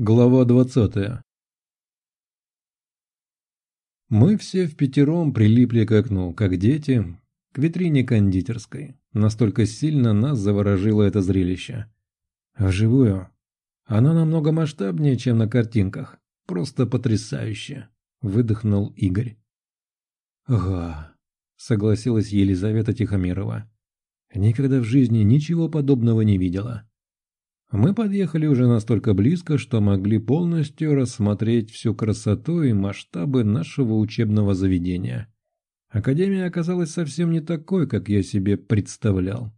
Глава двадцатая Мы все в пятером прилипли к окну, как дети, к витрине кондитерской. Настолько сильно нас заворожило это зрелище. Вживую. Оно намного масштабнее, чем на картинках. Просто потрясающе. Выдохнул Игорь. «Ага», — согласилась Елизавета Тихомирова. «Никогда в жизни ничего подобного не видела». Мы подъехали уже настолько близко, что могли полностью рассмотреть всю красоту и масштабы нашего учебного заведения. Академия оказалась совсем не такой, как я себе представлял.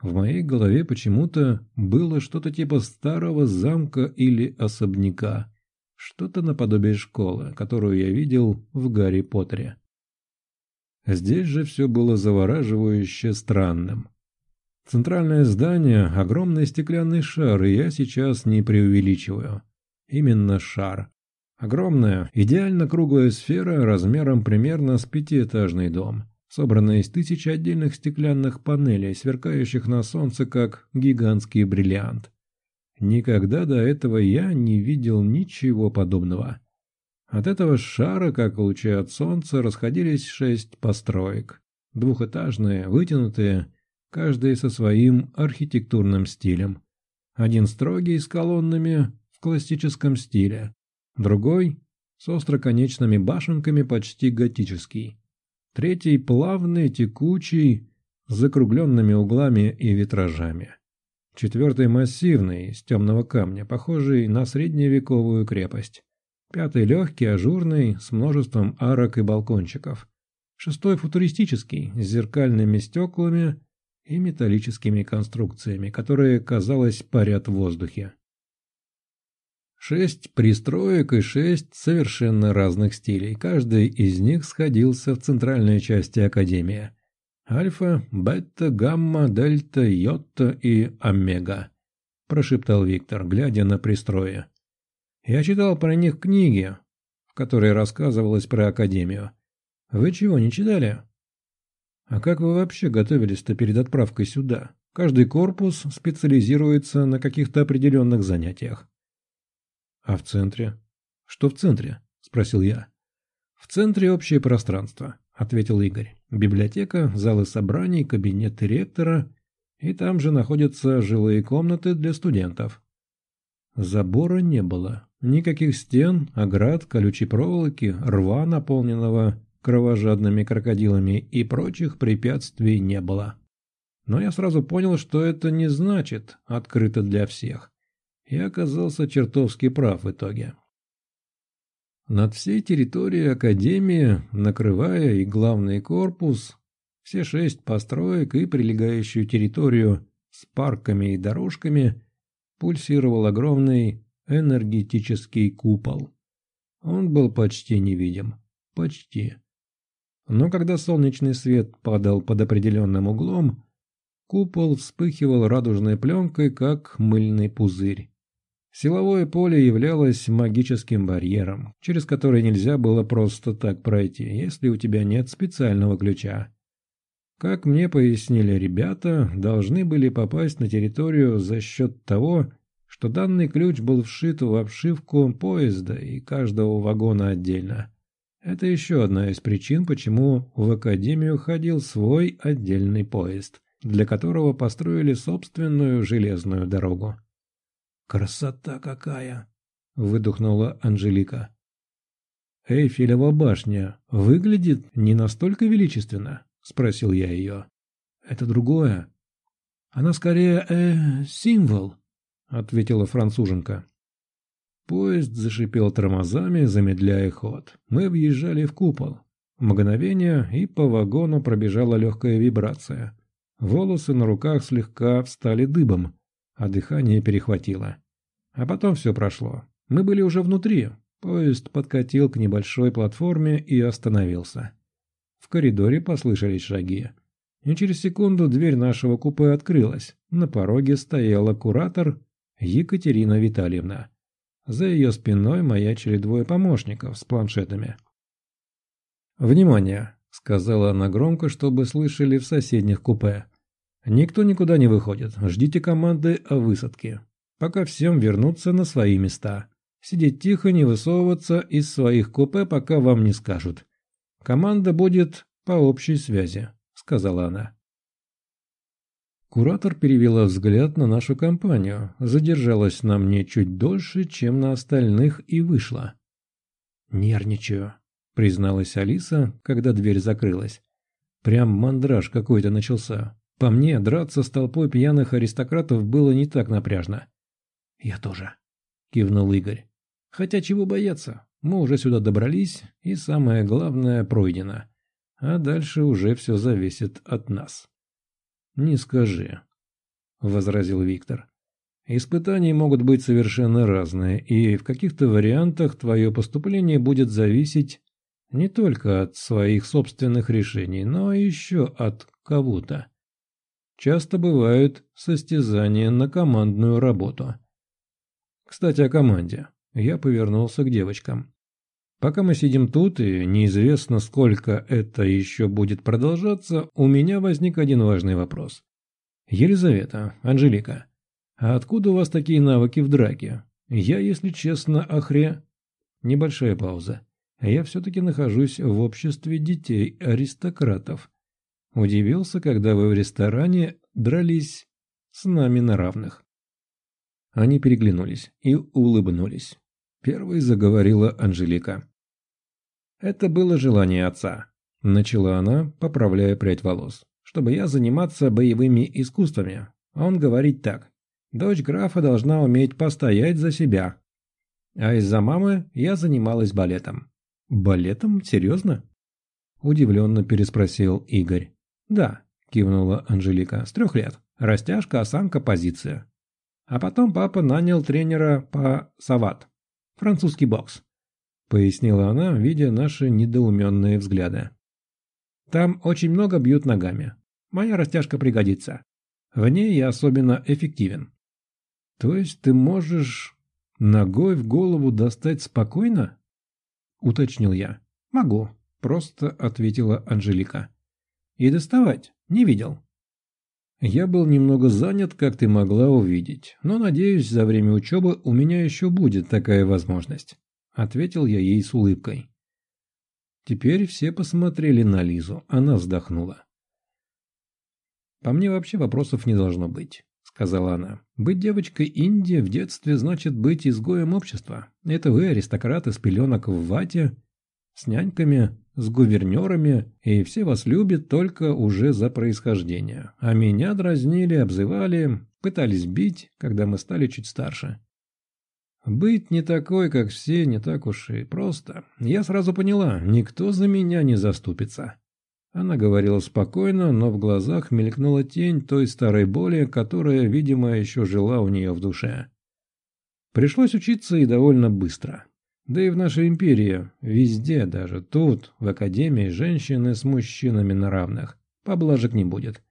В моей голове почему-то было что-то типа старого замка или особняка. Что-то наподобие школы, которую я видел в Гарри Поттере. Здесь же все было завораживающе странным. Центральное здание – огромный стеклянный шар, и я сейчас не преувеличиваю. Именно шар. Огромная, идеально круглая сфера размером примерно с пятиэтажный дом, собранная из тысячи отдельных стеклянных панелей, сверкающих на солнце как гигантский бриллиант. Никогда до этого я не видел ничего подобного. От этого шара, как лучи от солнца, расходились шесть построек. Двухэтажные, вытянутые, каждый со своим архитектурным стилем. Один строгий, с колоннами, в классическом стиле. Другой – с остроконечными башенками, почти готический. Третий – плавный, текучий, с закругленными углами и витражами. Четвертый – массивный, из темного камня, похожий на средневековую крепость. Пятый – легкий, ажурный, с множеством арок и балкончиков. Шестой – футуристический, с зеркальными стеклами и металлическими конструкциями, которые, казалось, парят в воздухе. Шесть пристроек и шесть совершенно разных стилей. Каждый из них сходился в центральной части Академии. Альфа, бета, гамма, дельта, йота и омега, прошептал Виктор, глядя на пристрои. Я читал про них книги, в которой рассказывалось про Академию. Вы чего, не читали? А как вы вообще готовились-то перед отправкой сюда? Каждый корпус специализируется на каких-то определенных занятиях. А в центре? Что в центре? Спросил я. В центре общее пространство, ответил Игорь. Библиотека, залы собраний, кабинет ректора, и там же находятся жилые комнаты для студентов. Забора не было. Никаких стен, оград, колючей проволоки, рва, наполненного кровожадными крокодилами и прочих препятствий не было. Но я сразу понял, что это не значит «открыто для всех». И оказался чертовски прав в итоге. Над всей территорией Академии, накрывая и главный корпус, все шесть построек и прилегающую территорию с парками и дорожками, пульсировал огромный энергетический купол. Он был почти невидим. Почти. Но когда солнечный свет падал под определенным углом, купол вспыхивал радужной пленкой, как мыльный пузырь. Силовое поле являлось магическим барьером, через который нельзя было просто так пройти, если у тебя нет специального ключа. Как мне пояснили ребята, должны были попасть на территорию за счет того, что данный ключ был вшит в обшивку поезда и каждого вагона отдельно. Это еще одна из причин, почему в Академию ходил свой отдельный поезд, для которого построили собственную железную дорогу. «Красота какая!» — выдохнула Анжелика. «Эйфелева башня выглядит не настолько величественно?» — спросил я ее. «Это другое. Она скорее, э, символ», — ответила француженка. Поезд зашипел тормозами, замедляя ход. Мы въезжали в купол. Мгновение, и по вагону пробежала легкая вибрация. Волосы на руках слегка встали дыбом, а дыхание перехватило. А потом все прошло. Мы были уже внутри. Поезд подкатил к небольшой платформе и остановился. В коридоре послышались шаги. И через секунду дверь нашего купе открылась. На пороге стояла куратор Екатерина Витальевна. За ее спиной маячили двое помощников с планшетами. «Внимание!» — сказала она громко, чтобы слышали в соседних купе. «Никто никуда не выходит. Ждите команды о высадке. Пока всем вернуться на свои места. Сидеть тихо, не высовываться из своих купе, пока вам не скажут. Команда будет по общей связи», — сказала она. Куратор перевела взгляд на нашу компанию, задержалась на мне чуть дольше, чем на остальных, и вышла. «Нервничаю», — призналась Алиса, когда дверь закрылась. Прям мандраж какой-то начался. По мне, драться с толпой пьяных аристократов было не так напряжно. «Я тоже», — кивнул Игорь. «Хотя чего бояться? Мы уже сюда добрались, и самое главное пройдено. А дальше уже все зависит от нас». «Не скажи», — возразил Виктор. «Испытания могут быть совершенно разные, и в каких-то вариантах твое поступление будет зависеть не только от своих собственных решений, но еще от кого-то. Часто бывают состязания на командную работу. Кстати, о команде. Я повернулся к девочкам. Пока мы сидим тут, и неизвестно, сколько это еще будет продолжаться, у меня возник один важный вопрос. Елизавета, Анжелика, а откуда у вас такие навыки в драке? Я, если честно, охре... Небольшая пауза. Я все-таки нахожусь в обществе детей аристократов. Удивился, когда вы в ресторане дрались с нами на равных. Они переглянулись и улыбнулись. Первой заговорила Анжелика. «Это было желание отца», – начала она, поправляя прядь волос, «чтобы я заниматься боевыми искусствами. Он говорит так. Дочь графа должна уметь постоять за себя. А из-за мамы я занималась балетом». «Балетом? Серьезно?» – удивленно переспросил Игорь. «Да», – кивнула Анжелика, – «с трех лет. Растяжка, осанка, позиция. А потом папа нанял тренера по сават. Французский бокс. Пояснила она, видя наши недоуменные взгляды. Там очень много бьют ногами. Моя растяжка пригодится. В ней я особенно эффективен. То есть ты можешь ногой в голову достать спокойно? Уточнил я. Могу, просто ответила Анжелика. И доставать не видел. Я был немного занят, как ты могла увидеть, но, надеюсь, за время учебы у меня еще будет такая возможность», — ответил я ей с улыбкой. Теперь все посмотрели на Лизу, она вздохнула. «По мне вообще вопросов не должно быть», — сказала она. «Быть девочкой Индии в детстве значит быть изгоем общества. Это вы, аристократы с пеленок в вате, с няньками, с гувернерами, и все вас любят только уже за происхождение. А меня дразнили, обзывали, пытались бить, когда мы стали чуть старше. Быть не такой, как все, не так уж и просто. Я сразу поняла, никто за меня не заступится. Она говорила спокойно, но в глазах мелькнула тень той старой боли, которая, видимо, еще жила у нее в душе. Пришлось учиться и довольно быстро. Да и в нашей империи, везде, даже тут, в академии, женщины с мужчинами на равных. Поблажек не будет.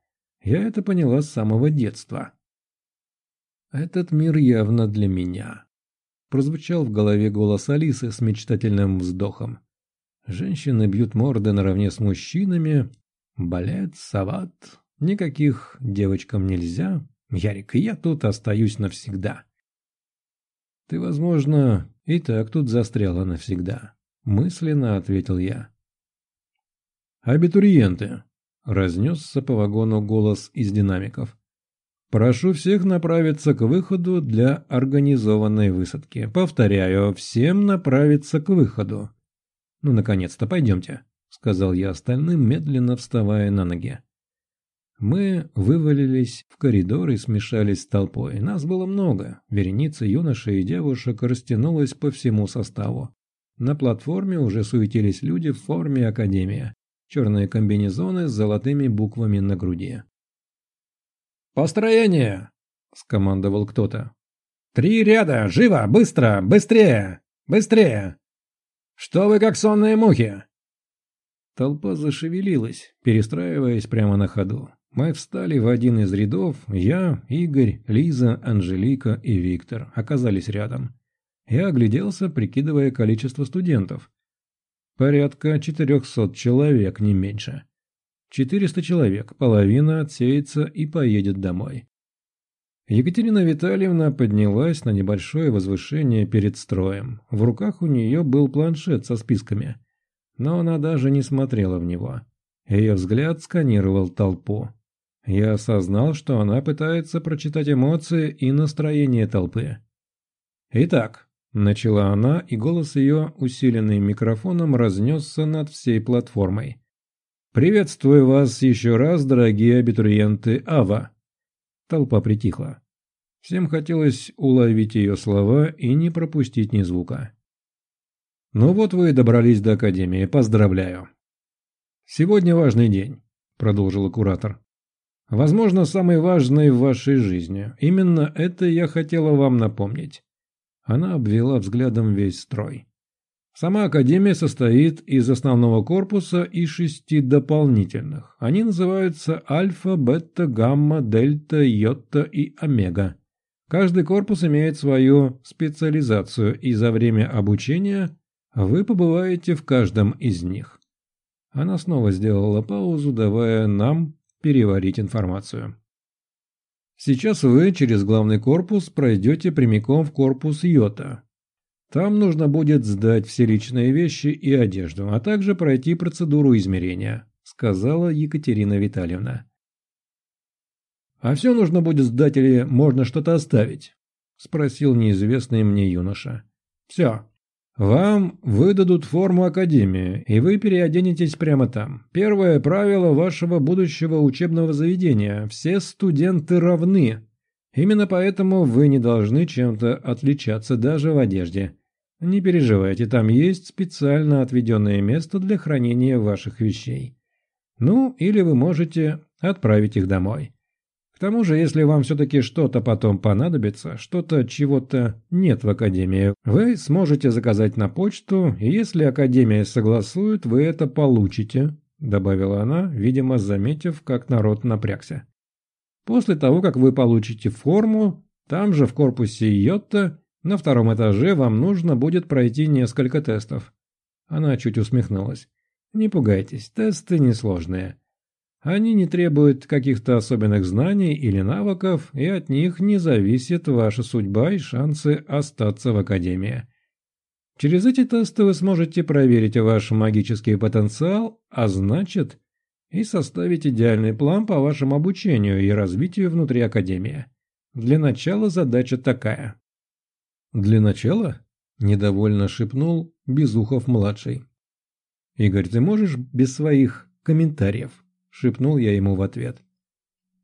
Я это поняла с самого детства. Этот мир явно для меня. Прозвучал в голове голос Алисы с мечтательным вздохом. Женщины бьют морды наравне с мужчинами. Балет, сават. Никаких девочкам нельзя. Ярик, я тут остаюсь навсегда. Ты, возможно, и так тут застряла навсегда. Мысленно ответил я. «Абитуриенты!» – разнесся по вагону голос из динамиков. «Прошу всех направиться к выходу для организованной высадки. Повторяю, всем направиться к выходу». «Ну, наконец-то, пойдемте», – сказал я остальным, медленно вставая на ноги. Мы вывалились в коридор и смешались с толпой. Нас было много. Вереница юношей и девушек растянулась по всему составу. На платформе уже суетились люди в форме академия. Черные комбинезоны с золотыми буквами на груди. «Построение!» – скомандовал кто-то. «Три ряда! Живо! Быстро! Быстрее! Быстрее! Что вы как сонные мухи?» Толпа зашевелилась, перестраиваясь прямо на ходу. Мы встали в один из рядов, я, Игорь, Лиза, Анжелика и Виктор оказались рядом. Я огляделся, прикидывая количество студентов. Порядка 400 человек, не меньше. 400 человек, половина отсеется и поедет домой. Екатерина Витальевна поднялась на небольшое возвышение перед строем. В руках у нее был планшет со списками. Но она даже не смотрела в него. Ее взгляд сканировал толпу. Я осознал, что она пытается прочитать эмоции и настроение толпы. «Итак», – начала она, и голос ее, усиленный микрофоном, разнесся над всей платформой. «Приветствую вас еще раз, дорогие абитуриенты АВА!» Толпа притихла. Всем хотелось уловить ее слова и не пропустить ни звука. «Ну вот вы и добрались до Академии, поздравляю!» «Сегодня важный день», – продолжила куратор. «Возможно, самый важный в вашей жизни. Именно это я хотела вам напомнить». Она обвела взглядом весь строй. Сама Академия состоит из основного корпуса и шести дополнительных. Они называются Альфа, Бета, Гамма, Дельта, Йота и Омега. Каждый корпус имеет свою специализацию, и за время обучения вы побываете в каждом из них. Она снова сделала паузу, давая нам переварить информацию. Сейчас вы через главный корпус пройдете прямиком в корпус Йота, там нужно будет сдать все личные вещи и одежду, а также пройти процедуру измерения», – сказала Екатерина Витальевна. «А все нужно будет сдать или можно что-то оставить?» – спросил неизвестный мне юноша. «Все. Вам выдадут форму Академии, и вы переоденетесь прямо там. Первое правило вашего будущего учебного заведения – все студенты равны. Именно поэтому вы не должны чем-то отличаться даже в одежде». Не переживайте, там есть специально отведенное место для хранения ваших вещей. Ну, или вы можете отправить их домой. К тому же, если вам все-таки что-то потом понадобится, что-то чего-то нет в Академии, вы сможете заказать на почту, и если Академия согласует, вы это получите, добавила она, видимо, заметив, как народ напрягся. После того, как вы получите форму, там же в корпусе Йотта на втором этаже вам нужно будет пройти несколько тестов. Она чуть усмехнулась. Не пугайтесь, тесты несложные. Они не требуют каких-то особенных знаний или навыков, и от них не зависит ваша судьба и шансы остаться в Академии. Через эти тесты вы сможете проверить ваш магический потенциал, а значит и составить идеальный план по вашему обучению и развитию внутри Академии. Для начала задача такая. «Для начала?» – недовольно шепнул Безухов-младший. «Игорь, ты можешь без своих комментариев?» – шепнул я ему в ответ.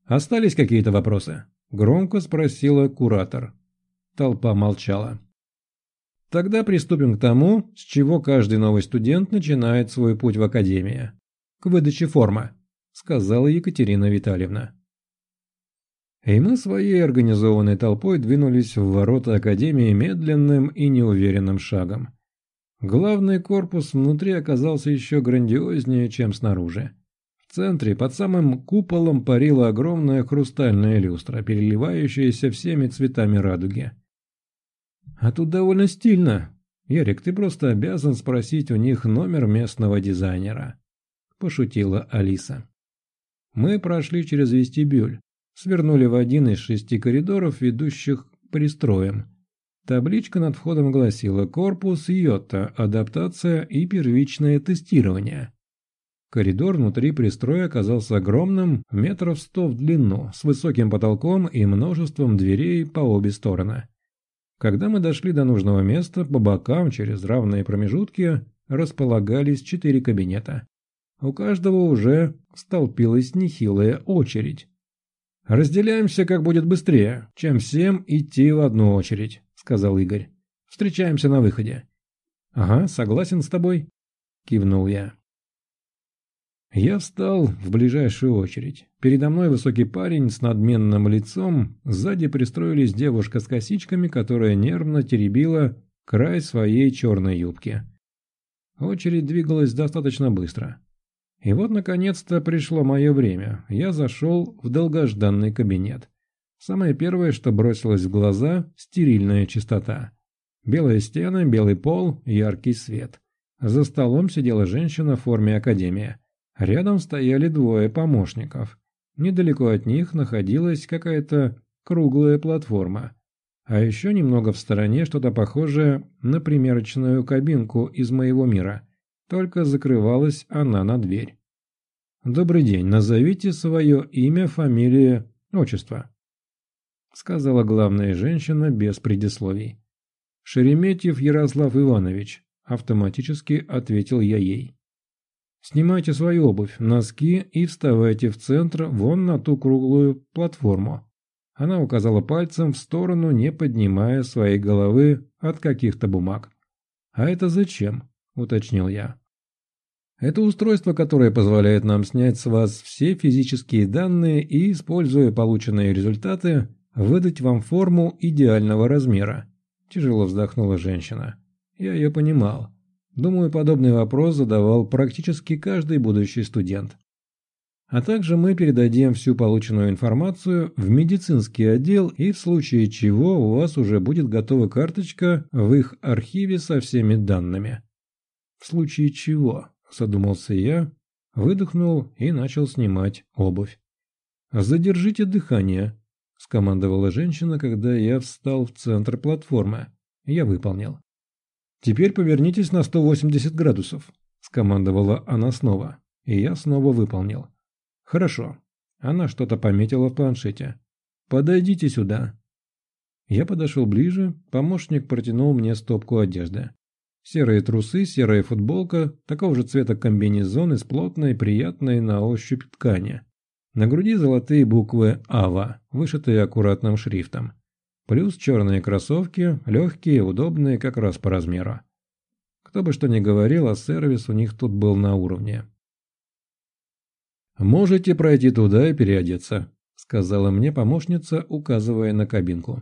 «Остались какие-то вопросы?» – громко спросила куратор. Толпа молчала. «Тогда приступим к тому, с чего каждый новый студент начинает свой путь в академию. К выдаче формы», – сказала Екатерина Витальевна. И мы своей организованной толпой двинулись в ворота Академии медленным и неуверенным шагом. Главный корпус внутри оказался еще грандиознее, чем снаружи. В центре, под самым куполом, парила огромная хрустальная люстра, переливающаяся всеми цветами радуги. «А тут довольно стильно. Ярик, ты просто обязан спросить у них номер местного дизайнера», – пошутила Алиса. Мы прошли через вестибюль свернули в один из шести коридоров, ведущих к пристроям. Табличка над входом гласила «Корпус Йота. Адаптация и первичное тестирование». Коридор внутри пристроя оказался огромным, метров сто в длину, с высоким потолком и множеством дверей по обе стороны. Когда мы дошли до нужного места, по бокам через равные промежутки располагались четыре кабинета. У каждого уже столпилась нехилая очередь. «Разделяемся, как будет быстрее, чем всем идти в одну очередь», — сказал Игорь. «Встречаемся на выходе». «Ага, согласен с тобой», — кивнул я. Я встал в ближайшую очередь. Передо мной высокий парень с надменным лицом, сзади пристроились девушка с косичками, которая нервно теребила край своей черной юбки. Очередь двигалась достаточно быстро. И вот, наконец-то, пришло мое время. Я зашел в долгожданный кабинет. Самое первое, что бросилось в глаза – стерильная чистота. Белые стены, белый пол, яркий свет. За столом сидела женщина в форме академия. Рядом стояли двое помощников. Недалеко от них находилась какая-то круглая платформа. А еще немного в стороне что-то похожее на примерочную кабинку из моего мира. Только закрывалась она на дверь. «Добрый день, назовите свое имя, фамилию, отчество», — сказала главная женщина без предисловий. «Шереметьев Ярослав Иванович», — автоматически ответил я ей. «Снимайте свою обувь, носки и вставайте в центр вон на ту круглую платформу». Она указала пальцем в сторону, не поднимая своей головы от каких-то бумаг. «А это зачем?» – уточнил я. «Это устройство, которое позволяет нам снять с вас все физические данные и, используя полученные результаты, выдать вам форму идеального размера», – тяжело вздохнула женщина. Я ее понимал. Думаю, подобный вопрос задавал практически каждый будущий студент. А также мы передадим всю полученную информацию в медицинский отдел и в случае чего у вас уже будет готова карточка в их архиве со всеми данными. В случае чего, задумался я, выдохнул и начал снимать обувь. «Задержите дыхание», – скомандовала женщина, когда я встал в центр платформы. Я выполнил. «Теперь повернитесь на 180 градусов», – скомандовала она снова, и я снова выполнил. «Хорошо». Она что-то пометила в планшете. «Подойдите сюда». Я подошел ближе, помощник протянул мне стопку одежды. Серые трусы, серая футболка, такого же цвета комбинезон из плотной, приятной на ощупь ткани. На груди золотые буквы «АВА», вышитые аккуратным шрифтом. Плюс черные кроссовки, легкие, удобные как раз по размеру. Кто бы что ни говорил, а сервис у них тут был на уровне. «Можете пройти туда и переодеться», — сказала мне помощница, указывая на кабинку.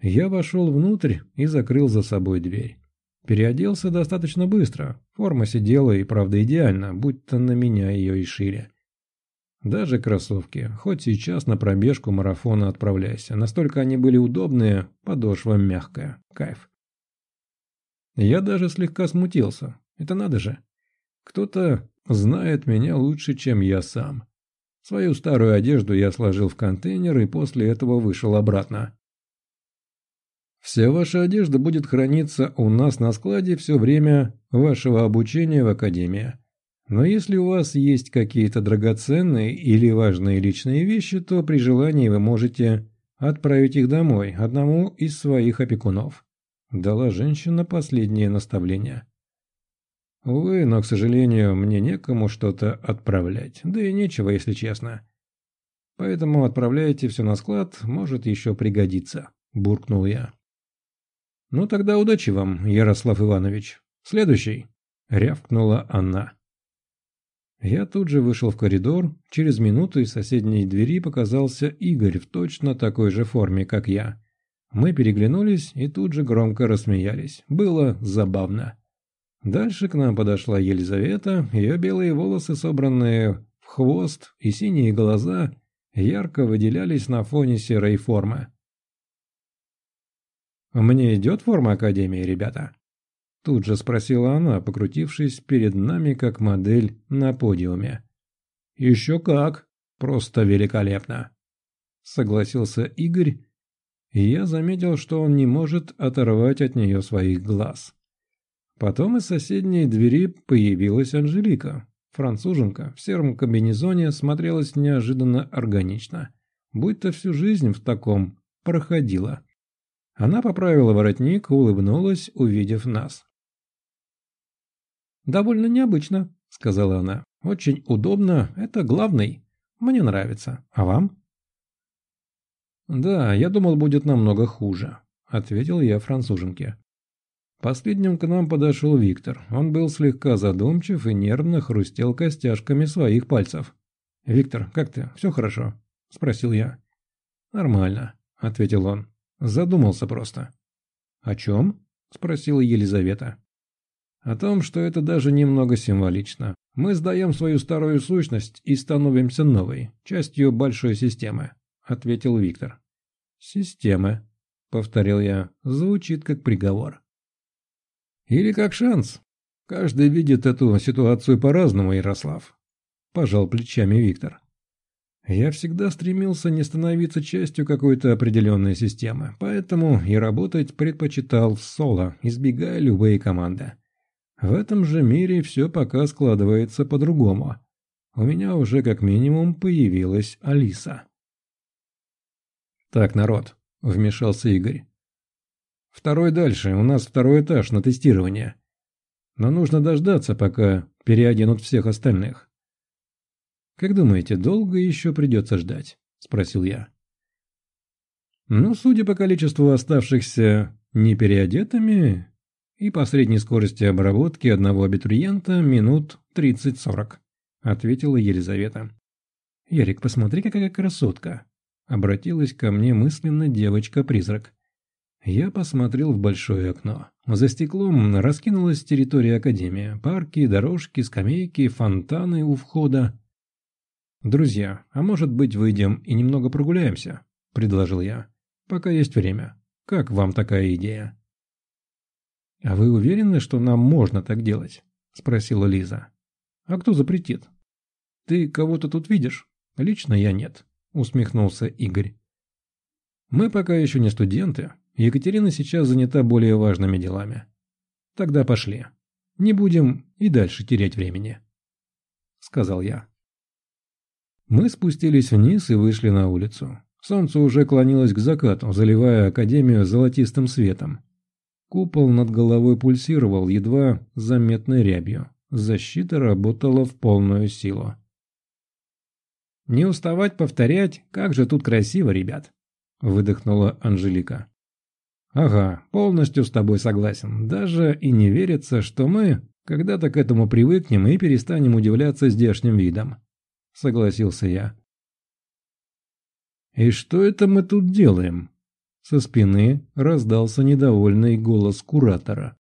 Я вошел внутрь и закрыл за собой дверь. Переоделся достаточно быстро, форма сидела и правда идеально, будто на меня ее и шили. Даже кроссовки, хоть сейчас на пробежку марафона отправляйся, настолько они были удобные, подошва мягкая, кайф. Я даже слегка смутился, это надо же. Кто-то знает меня лучше, чем я сам. Свою старую одежду я сложил в контейнер и после этого вышел обратно. Вся ваша одежда будет храниться у нас на складе все время вашего обучения в академии. Но если у вас есть какие-то драгоценные или важные личные вещи, то при желании вы можете отправить их домой одному из своих опекунов. Дала женщина последнее наставление. Увы, но, к сожалению, мне некому что-то отправлять, да и нечего, если честно. Поэтому отправляйте все на склад, может еще пригодится, буркнул я. Ну тогда удачи вам, Ярослав Иванович. Следующий, рявкнула она. Я тут же вышел в коридор, через минуту из соседней двери показался Игорь в точно такой же форме, как я. Мы переглянулись и тут же громко рассмеялись. Было забавно. Дальше к нам подошла Елизавета, ее белые волосы, собранные в хвост, и синие глаза ярко выделялись на фоне серой формы. «Мне идет форма Академии, ребята?» Тут же спросила она, покрутившись перед нами как модель на подиуме. «Еще как! Просто великолепно!» Согласился Игорь, и я заметил, что он не может оторвать от нее своих глаз. Потом из соседней двери появилась Анжелика. Француженка в сером комбинезоне смотрелась неожиданно органично, будто всю жизнь в таком проходила. Она поправила воротник, улыбнулась, увидев нас. «Довольно необычно», — сказала она. «Очень удобно, это главный. Мне нравится. А вам?» «Да, я думал, будет намного хуже», — ответил я француженке. Последним к нам подошел Виктор. Он был слегка задумчив и нервно хрустел костяшками своих пальцев. «Виктор, как ты? Все хорошо?» – спросил я. «Нормально», – ответил он. Задумался просто. «О чем?» – спросила Елизавета. «О том, что это даже немного символично. Мы сдаем свою старую сущность и становимся новой, частью большой системы», – ответил Виктор. «Системы», – повторил я, – звучит как приговор. Или как шанс. Каждый видит эту ситуацию по-разному, Ярослав. Пожал плечами Виктор. Я всегда стремился не становиться частью какой-то определенной системы, поэтому и работать предпочитал в соло, избегая любые команды. В этом же мире все пока складывается по-другому. У меня уже как минимум появилась Алиса. «Так, народ», — вмешался Игорь. «Второй дальше, у нас второй этаж на тестирование. Но нужно дождаться, пока переоденут всех остальных». «Как думаете, долго еще придется ждать?» – спросил я. «Ну, судя по количеству оставшихся непереодетыми и по средней скорости обработки одного абитуриента минут 30-40», – ответила Елизавета. «Ярик, посмотри, какая красотка!» – обратилась ко мне мысленно девочка-призрак. Я посмотрел в большое окно. За стеклом раскинулась территория Академии. Парки, дорожки, скамейки, фонтаны у входа. «Друзья, а может быть выйдем и немного прогуляемся?» – предложил я. «Пока есть время. Как вам такая идея?» «А вы уверены, что нам можно так делать?» – спросила Лиза. «А кто запретит?» «Ты кого-то тут видишь?» «Лично я нет», – усмехнулся Игорь. «Мы пока еще не студенты. Екатерина сейчас занята более важными делами. Тогда пошли. Не будем и дальше терять времени», – сказал я. Мы спустились вниз и вышли на улицу. Солнце уже клонилось к закату, заливая Академию золотистым светом. Купол над головой пульсировал едва заметной рябью. Защита работала в полную силу. «Не уставать повторять, как же тут красиво, ребят!» – выдохнула Анжелика. «Ага, полностью с тобой согласен. Даже и не верится, что мы когда-то к этому привыкнем и перестанем удивляться здешним видом согласился я. «И что это мы тут делаем?» Со спины раздался недовольный голос куратора.